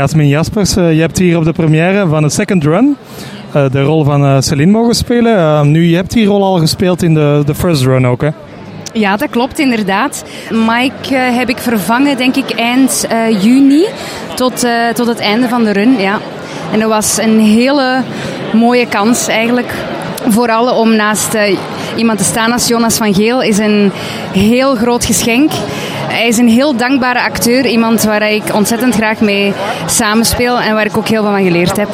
Jasmin Jaspers, je hebt hier op de première van de Second Run de rol van Celine mogen spelen. nu, je hebt die rol al gespeeld in de, de First Run ook, hè? Ja, dat klopt inderdaad. Mike heb ik vervangen, denk ik, eind juni tot, tot het einde van de run. Ja. En dat was een hele mooie kans eigenlijk. Vooral om naast iemand te staan als Jonas van Geel is een heel groot geschenk. Hij is een heel dankbare acteur, iemand waar ik ontzettend graag mee samenspeel en waar ik ook heel veel van geleerd heb.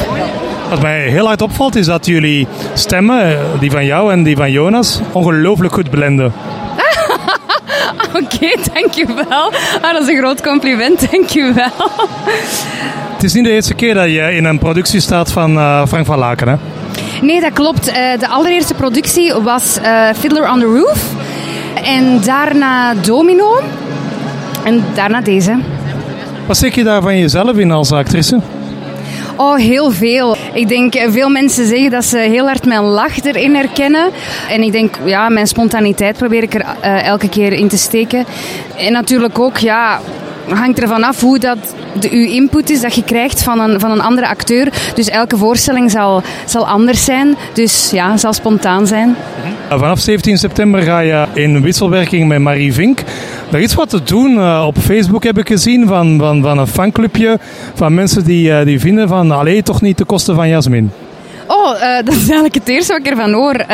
Wat mij heel hard opvalt is dat jullie stemmen, die van jou en die van Jonas, ongelooflijk goed blenden. Oké, dankjewel. Ah, dat is een groot compliment, dankjewel. Het is niet de eerste keer dat je in een productie staat van uh, Frank van Laken, hè? Nee, dat klopt. Uh, de allereerste productie was uh, Fiddler on the Roof. En daarna Domino. En daarna deze. Wat zeg je daar van jezelf in als actrice? Oh, heel veel. Ik denk, eh, veel mensen zeggen dat ze heel hard mijn lach erin herkennen. En ik denk, ja, mijn spontaniteit probeer ik er uh, elke keer in te steken. En natuurlijk ook, ja, hangt ervan af hoe dat de, uw input is dat je krijgt van een, van een andere acteur. Dus elke voorstelling zal, zal anders zijn. Dus ja, zal spontaan zijn. Vanaf 17 september ga je in wisselwerking met Marie Vink. Er is wat te doen. Uh, op Facebook heb ik gezien van, van, van een fanclubje. Van mensen die, uh, die vinden van, allee, toch niet de kosten van Jasmin. Oh, uh, dat is eigenlijk het eerste wat ik ervan hoor.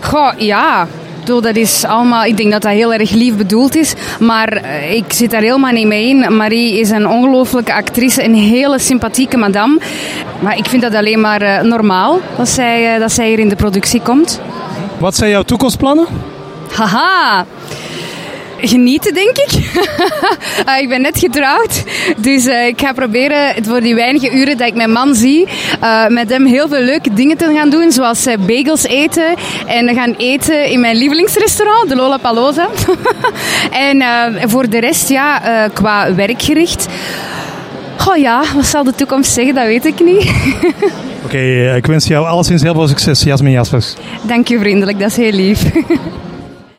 goh, ja, dat is allemaal, ik denk dat dat heel erg lief bedoeld is. Maar eh, ik zit daar helemaal niet mee in. Marie is een ongelooflijke actrice, een hele sympathieke madame. Maar ik vind dat alleen maar uh, normaal dat zij, uh, dat zij hier in de productie komt. Wat zijn jouw toekomstplannen? Haha, genieten, denk ik. uh, ik ben net getrouwd, dus uh, ik ga proberen voor die weinige uren dat ik mijn man zie, uh, met hem heel veel leuke dingen te gaan doen, zoals bagels eten en gaan eten in mijn lievelingsrestaurant, de Lola Paloza. en voor de rest, ja, qua werkgericht. Oh ja, wat zal de toekomst zeggen, dat weet ik niet. Oké, okay, ik wens jou alleszins heel veel succes, Jasmin Jaspers. Dank je vriendelijk, dat is heel lief.